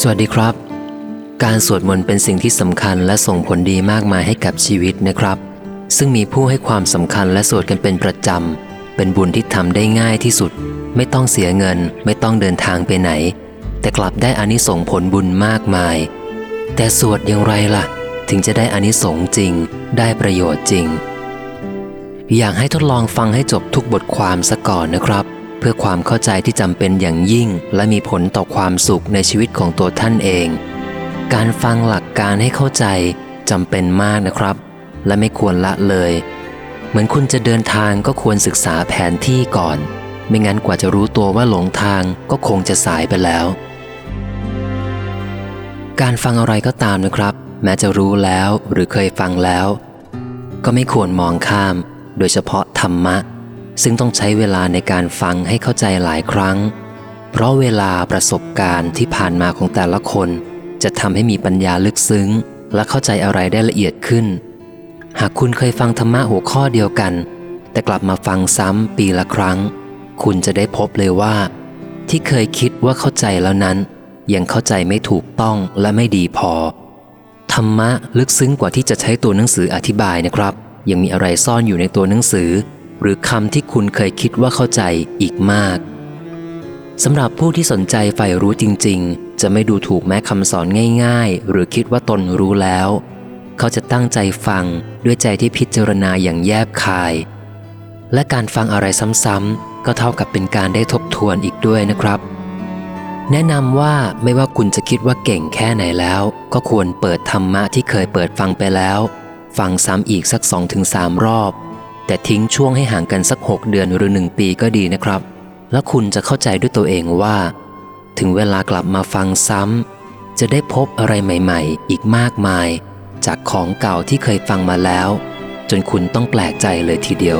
สวัสดีครับ การสวดมนต์เป็นสิ่งที่สำคัญและส่งผลดีมากมายให้กับชีวิตนะครับ ซึ่งมีผู้ให้ความสำคัญและสวดกันเป็นประจำ เป็นบุญที่ทำได้ง่ายที่สุด ไม่ต้องเสียเงิน ไม่ต้องเดินทางไปไหน แต่กลับได้อานิสงส์ผลบุญมากมาย แต่สวดอย่างไรล่ะ ถึงจะได้อานิสงส์จริง ได้ประโยชน์จริง อยากให้ทดลองฟังให้จบทุกบทความซะก่อนนะครับ เพื่อความเข้าใจที่จำเป็นอย่างยิ่ง และมีผลต่อความสุขในชีวิตของตัวท่านเอง การฟังหลักการให้เข้าใจจำเป็นมากนะครับ และไม่ควรละเลย เหมือนคุณจะเดินทางก็ควรศึกษาแผนที่ก่อน ไม่งั้นกว่าจะรู้ตัวว่าหลงทางก็คงจะสายไปแล้ว การฟังอะไรก็ตามนะครับ แม้จะรู้แล้วหรือเคยฟังแล้ว ก็ไม่ควรมองข้าม โดยเฉพาะธรรมะ ซึ่งต้องใช้เวลาในการฟังให้เข้าใจหลายครั้ง เพราะเวลาประสบการณ์ที่ผ่านมาของแต่ละคน จะทำให้มีปัญญาลึกซึ้ง และเข้าใจอะไรได้ละเอียดขึ้น หากคุณเคยฟังธรรมะหัวข้อเดียวกัน แต่กลับมาฟังซ้ำปีละครั้ง คุณจะได้พบเลยว่า ที่เคยคิดว่าเข้าใจแล้วนั้น ยังเข้าใจไม่ถูกต้องและไม่ดีพอ ธรรมะลึกซึ้งกว่าที่จะใช้ตัวหนังสืออธิบายนะครับ ยังมีอะไรซ่อนอยู่ในตัวหนังสือ หรือคำที่คุณเคยคิดว่าเข้าใจอีกมากสำหรับผู้ที่สนใจใฝ่รู้จริง ๆ จะไม่ดูถูกแม้คำสอนง่าย ๆ หรือคิดว่าตนรู้แล้ว เขาจะตั้งใจฟังด้วยใจที่พิจารณาอย่างแยบคาย และการฟังอะไรซ้ำๆก็เท่ากับเป็นการได้ทบทวนอีกด้วยนะครับ แนะนำว่าไม่ว่าคุณจะคิดว่าเก่งแค่ไหนแล้ว ก็ควรเปิดธรรมะที่เคยเปิดฟังไปแล้ว ฟังซ้ำอีกสักสองถึงสามรอบ แต่ทิ้งช่วงให้ห่างกันสักหกเดือนหรือหนึ่งปีก็ดีนะครับ แล้วคุณจะเข้าใจด้วยตัวเองว่า ถึงเวลากลับมาฟังซ้ำจะได้พบอะไรใหม่ ๆ อีกมากมาย จากของเก่าที่เคยฟังมาแล้ว จนคุณต้องแปลกใจเลยทีเดียว